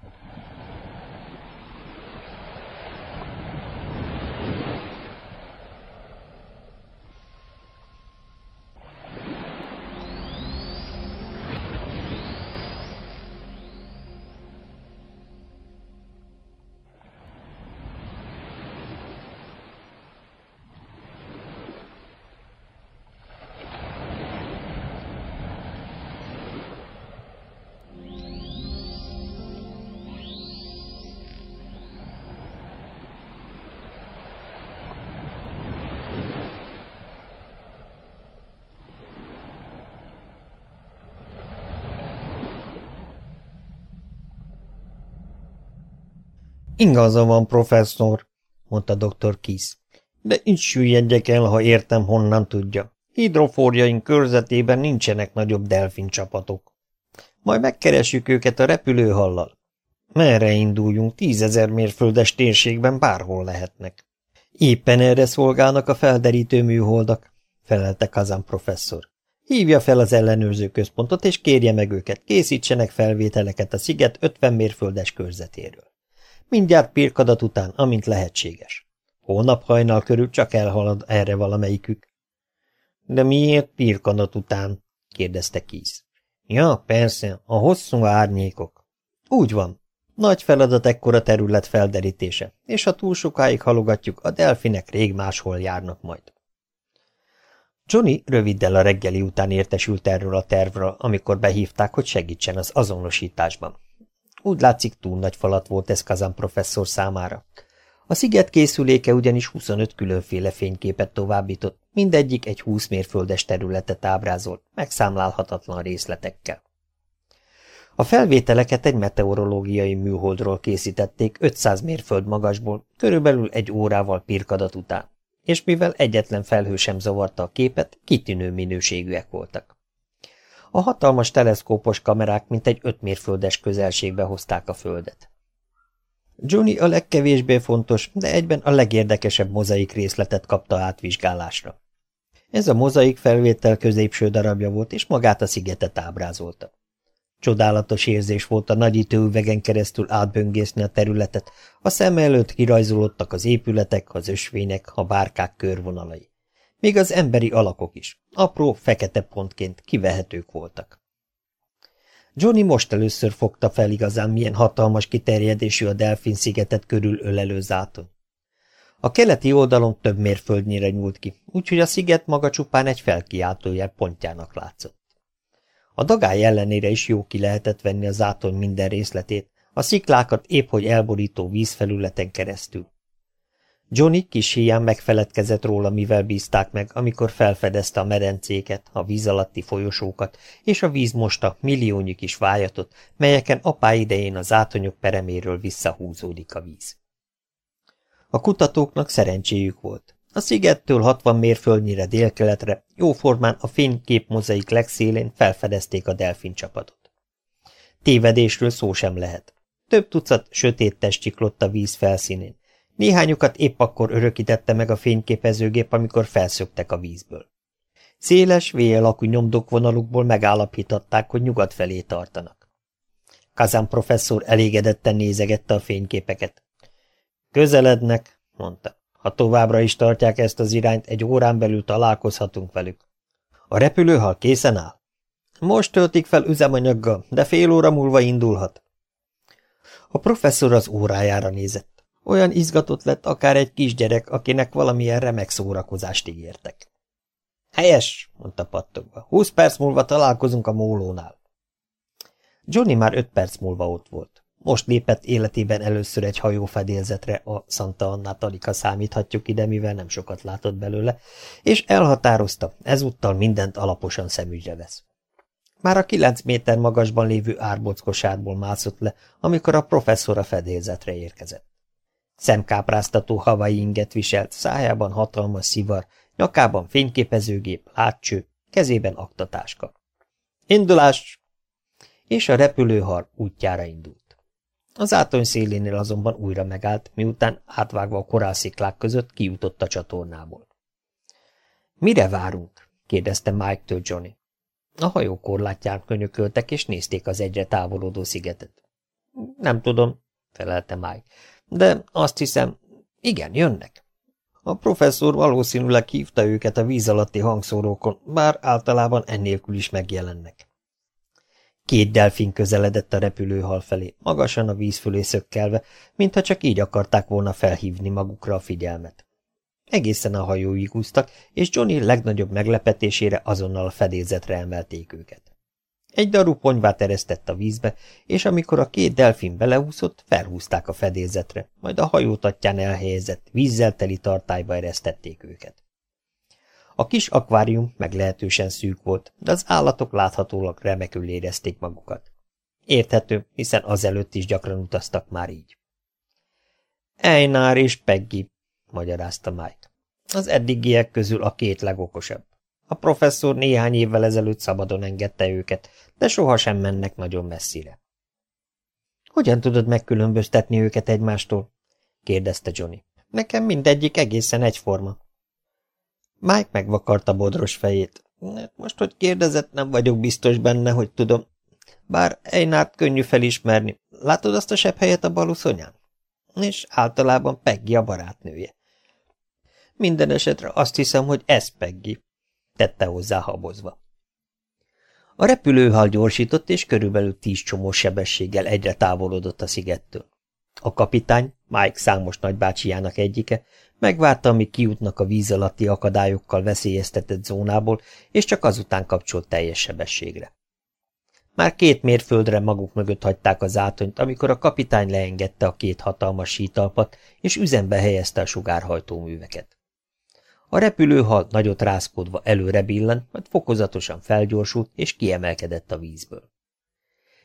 Igaza van, professzor, mondta dr. Kisz. De így süllyedjek el, ha értem, honnan tudja. Hidroforjaink körzetében nincsenek nagyobb delfin csapatok. Majd megkeressük őket a repülőhallal. Merre induljunk, tízezer mérföldes térségben bárhol lehetnek. Éppen erre szolgálnak a felderítő műholdak, felelte Kazan professzor. Hívja fel az ellenőrző központot, és kérje meg őket, készítsenek felvételeket a sziget 50 mérföldes körzetéről. Mindjárt pirkadat után, amint lehetséges. Holnap hajnal körül csak elhalad erre valamelyikük. De miért pirkadat után? kérdezte Kíz. Ja, persze, a hosszú árnyékok. Úgy van. Nagy feladat ekkora terület felderítése, és ha túl sokáig halogatjuk, a delfinek rég máshol járnak majd. Johnny röviddel a reggeli után értesült erről a tervről, amikor behívták, hogy segítsen az azonosításban. Úgy látszik, túl nagy falat volt ez Kazan professzor számára. A sziget készüléke ugyanis 25 különféle fényképet továbbított, mindegyik egy 20 mérföldes területet ábrázolt, megszámlálhatatlan részletekkel. A felvételeket egy meteorológiai műholdról készítették 500 mérföld magasból, körülbelül egy órával pirkadat után, és mivel egyetlen felhő sem zavarta a képet, kitűnő minőségűek voltak. A hatalmas teleszkópos kamerák mintegy 5 mérföldes közelségbe hozták a földet. Johnny a legkevésbé fontos, de egyben a legérdekesebb mozaik részletet kapta átvizsgálásra. Ez a mozaik felvétel középső darabja volt, és magát a szigetet ábrázolta. Csodálatos érzés volt a nagy üvegen keresztül átböngészni a területet, a szem előtt kirajzolódtak az épületek, az ösvények, a bárkák körvonalai. Még az emberi alakok is, apró, fekete pontként kivehetők voltak. Johnny most először fogta fel igazán, milyen hatalmas kiterjedésű a Delfin szigetet körül ölelő záton. A keleti oldalon több mérföldnyire nyúlt ki, úgyhogy a sziget maga csupán egy felkiáltójel pontjának látszott. A dagály ellenére is jó ki lehetett venni az átony minden részletét, a sziklákat épp hogy elborító vízfelületen keresztül. Johnny kis híján megfeledkezett róla, mivel bízták meg, amikor felfedezte a medencéket, a víz alatti folyosókat és a víz mosta milliónyi kis vájatot, melyeken apá idején az átonyok pereméről visszahúzódik a víz. A kutatóknak szerencséjük volt. A szigettől 60 mérföldnyire délkeletre, jóformán a fénykép mozaik legszélén felfedezték a delfin csapatot. Tévedésről szó sem lehet. Több tucat sötét test csiklott a víz felszínén. Néhányukat épp akkor örökítette meg a fényképezőgép, amikor felszöktek a vízből. Széles, véjelakú nyomdokvonalukból megállapították, hogy nyugat felé tartanak. Kazán professzor elégedetten nézegette a fényképeket. Közelednek, mondta. Ha továbbra is tartják ezt az irányt, egy órán belül találkozhatunk velük. A repülőhal készen áll? Most töltik fel üzemanyaggal, de fél óra múlva indulhat. A professzor az órájára nézett. Olyan izgatott lett akár egy kisgyerek, akinek valamilyen remek szórakozást ígértek. Helyes, mondta pattogva. Húsz perc múlva találkozunk a mólónál. Johnny már öt perc múlva ott volt. Most lépett életében először egy hajófedélzetre, a Santa Anna Talika számíthatjuk ide, mivel nem sokat látott belőle, és elhatározta, ezúttal mindent alaposan szemügyre vesz. Már a kilenc méter magasban lévő árbockosárból mászott le, amikor a professzor a fedélzetre érkezett. Szemkápráztató havai inget viselt, szájában hatalmas szivar, nyakában fényképezőgép, látcső, kezében aktatáska. Indulás! És a repülőhar útjára indult. Az átony szélénél azonban újra megállt, miután átvágva a korálsziklák között kijutott a csatornából. – Mire várunk? – kérdezte Mike-től Johnny. A hajó korlátján könyököltek, és nézték az egyre távolodó szigetet. – Nem tudom – felelte Mike. – De azt hiszem, igen, jönnek. A professzor valószínűleg hívta őket a víz alatti hangszórókon, bár általában ennélkül is megjelennek. Két delfin közeledett a repülőhal felé, magasan a víz fölé szökkelve, mintha csak így akarták volna felhívni magukra a figyelmet. Egészen a hajóig úsztak, és Johnny legnagyobb meglepetésére azonnal a fedélzetre emelték őket. Egy daru ponyvát eresztett a vízbe, és amikor a két delfin beleúszott, felhúzták a fedélzetre, majd a hajótatján elhelyezett, vízzel teli tartályba eresztették őket. A kis akvárium meglehetősen szűk volt, de az állatok láthatólag remekül érezték magukat. Érthető, hiszen azelőtt is gyakran utaztak már így. Einar és Peggy, magyarázta Mike. Az eddigiek közül a két legokosabb. A professzor néhány évvel ezelőtt szabadon engedte őket, de sohasem mennek nagyon messzire. Hogyan tudod megkülönböztetni őket egymástól? kérdezte Johnny. Nekem mindegyik egészen egyforma. Mike megvakarta bodros fejét. Most, hogy kérdezett, nem vagyok biztos benne, hogy tudom. Bár Einárt könnyű felismerni. Látod azt a sebb helyet a baluszonyán? És általában Peggy a barátnője. Minden esetre azt hiszem, hogy ez Peggy, tette hozzá habozva. A repülőhal gyorsított, és körülbelül tíz csomó sebességgel egyre távolodott a szigettől. A kapitány, Mike számos nagybácsijának egyike, megvárta, amíg kijutnak a víz alatti akadályokkal veszélyeztetett zónából, és csak azután kapcsolt teljes sebességre. Már két mérföldre maguk mögött hagyták az átonyt, amikor a kapitány leengedte a két hatalmas sítalpat, és üzembe helyezte a sugárhajtóműveket. A repülőhal nagyot rázkodva előre billen, majd fokozatosan felgyorsult, és kiemelkedett a vízből.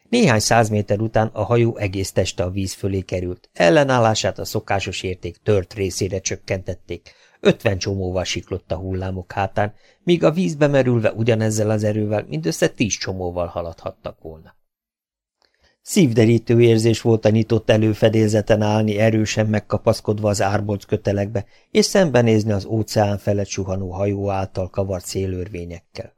Néhány száz méter után a hajó egész teste a víz fölé került, ellenállását a szokásos érték tört részére csökkentették, ötven csomóval siklott a hullámok hátán, míg a vízbe merülve ugyanezzel az erővel mindössze tíz csomóval haladhattak volna. Szívderítő érzés volt a nyitott előfedélzeten állni, erősen megkapaszkodva az árbolc kötelekbe, és szembenézni az óceán felett suhanó hajó által kavart szélörvényekkel.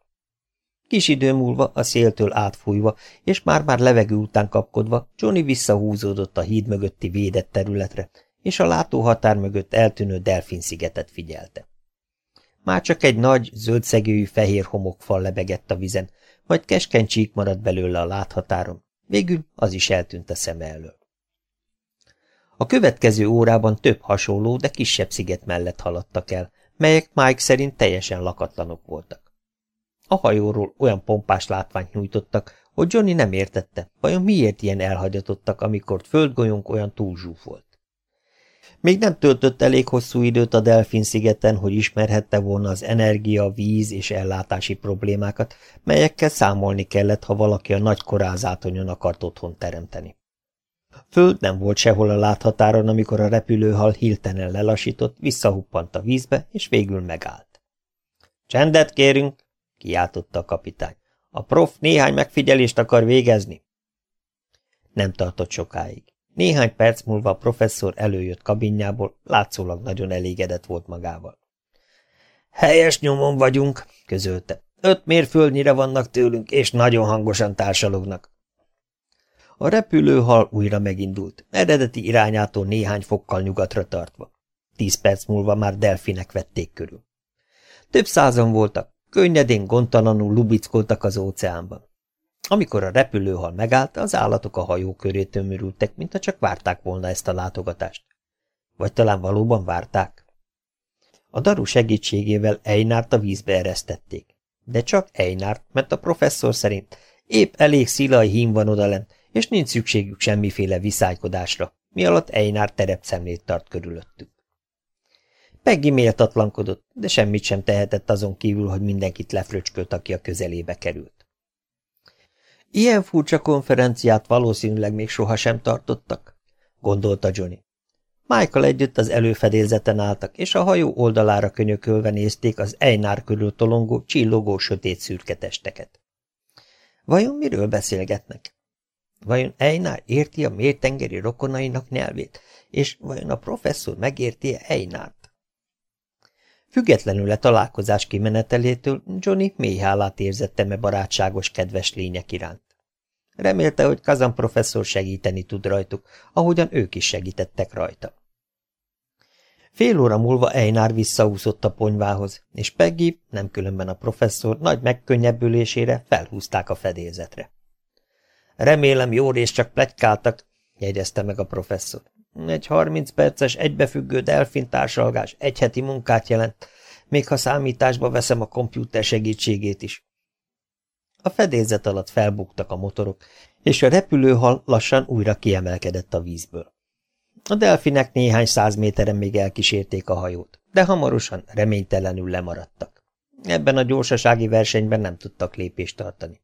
Kis idő múlva, a széltől átfújva, és már-már levegő után kapkodva, Johnny visszahúzódott a híd mögötti védett területre, és a látóhatár mögött eltűnő Delfin-szigetet figyelte. Már csak egy nagy, zöldszegőjű fehér homokfal lebegett a vizen, majd keskeny csík maradt belőle a láthatáron, végül az is eltűnt a szeme elől. A következő órában több hasonló, de kisebb sziget mellett haladtak el, melyek Mike szerint teljesen lakatlanok voltak. A hajóról olyan pompás látványt nyújtottak, hogy Johnny nem értette, vajon miért ilyen elhagyatottak, amikor földgolyónk olyan túlzsúf volt. Még nem töltött elég hosszú időt a Delfin-szigeten, hogy ismerhette volna az energia, víz és ellátási problémákat, melyekkel számolni kellett, ha valaki a nagy korázátonyon akart otthon teremteni. Föld nem volt sehol a láthatáron, amikor a repülőhal hirtelen lelassított, visszahuppant a vízbe, és végül megállt. – Csendet kérünk! kiáltotta a kapitány. A prof néhány megfigyelést akar végezni. Nem tartott sokáig. Néhány perc múlva a professzor előjött kabinjából, látszólag nagyon elégedett volt magával. Helyes nyomon vagyunk, közölte. Öt mérföldnyire vannak tőlünk, és nagyon hangosan társalognak. A repülőhal újra megindult, eredeti irányától néhány fokkal nyugatra tartva. Tíz perc múlva már delfinek vették körül. Több százan voltak, Könnyedén, gondtalanul lubickoltak az óceánban. Amikor a repülőhal megállt, az állatok a hajó köré tömörültek, mintha csak várták volna ezt a látogatást. Vagy talán valóban várták? A daru segítségével Einárt a vízbe eresztették. De csak Einárt, mert a professzor szerint épp elég szilaj hím van odalent, és nincs szükségük semmiféle viszálykodásra, mi alatt Einárt terepszemlét tart körülöttük. Peggy méltatlankodott, de semmit sem tehetett azon kívül, hogy mindenkit lefröcskölt, aki a közelébe került. Ilyen furcsa konferenciát valószínűleg még sohasem tartottak, gondolta Johnny. Michael együtt az előfedélzeten álltak, és a hajó oldalára könyökölve nézték az Einár körül tolongó, csillogó, sötét szürke testeket. Vajon miről beszélgetnek? Vajon Einar érti a mértengeri rokonainak nyelvét, és vajon a professzor megérti-e Einárt? Függetlenül a találkozás kimenetelétől Johnny mély hálát érzett eme barátságos, kedves lények iránt. Remélte, hogy Kazan professzor segíteni tud rajtuk, ahogyan ők is segítettek rajta. Fél óra múlva Einar visszaúszott a ponyvához, és Peggy, nem különben a professzor, nagy megkönnyebbülésére felhúzták a fedélzetre. Remélem jó rész csak plegykáltak, jegyezte meg a professzor. Egy harminc perces egybefüggő delfin társalgás egy heti munkát jelent, még ha számításba veszem a kompjúter segítségét is. A fedélzet alatt felbuktak a motorok, és a repülőhal lassan újra kiemelkedett a vízből. A delfinek néhány száz méteren még elkísérték a hajót, de hamarosan reménytelenül lemaradtak. Ebben a gyorsasági versenyben nem tudtak lépést tartani.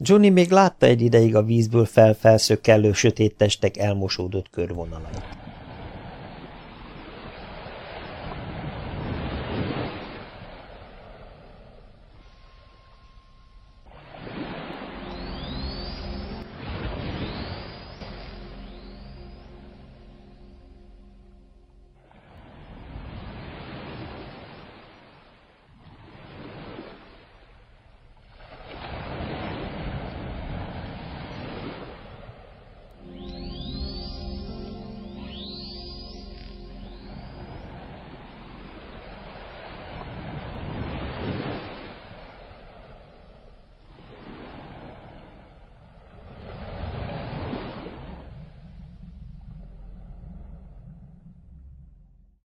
Johnny még látta egy ideig a vízből felfelszökkelő sötét testek elmosódott körvonalait.